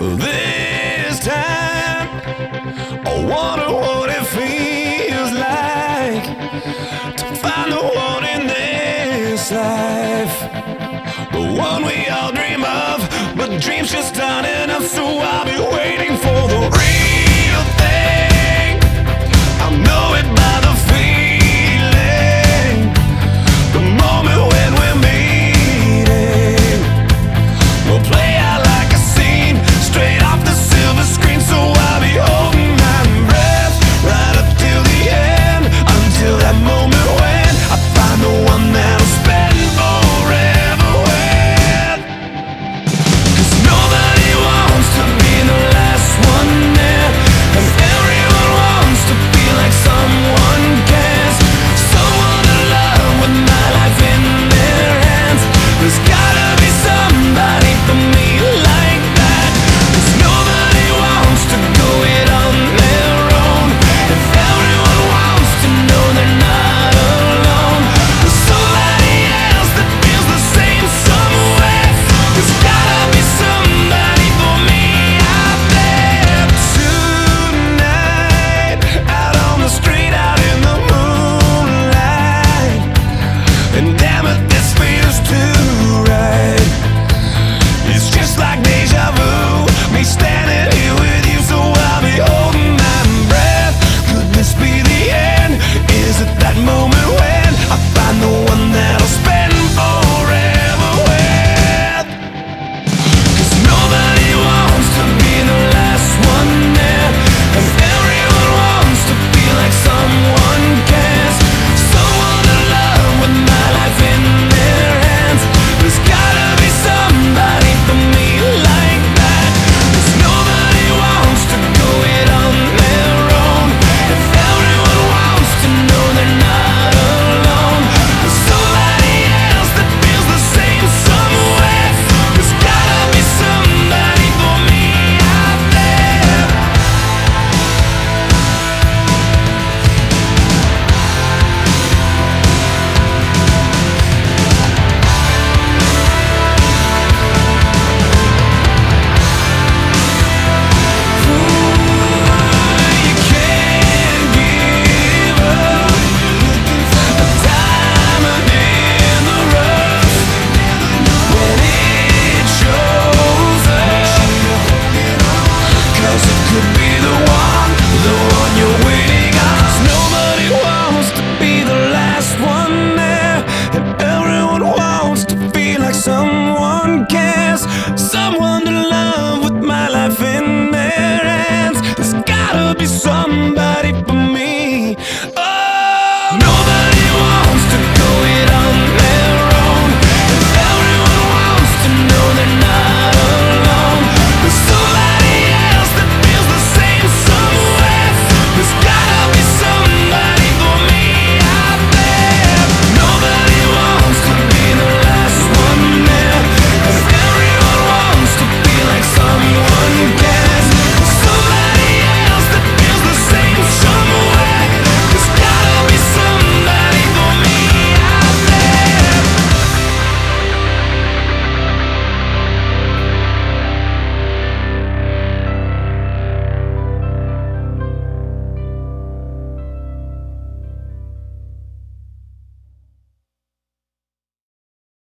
This time, I wonder what it feels like to find the one in this life, the one we all dream's just not enough, so I'll be waiting for the real thing. I'll know it by the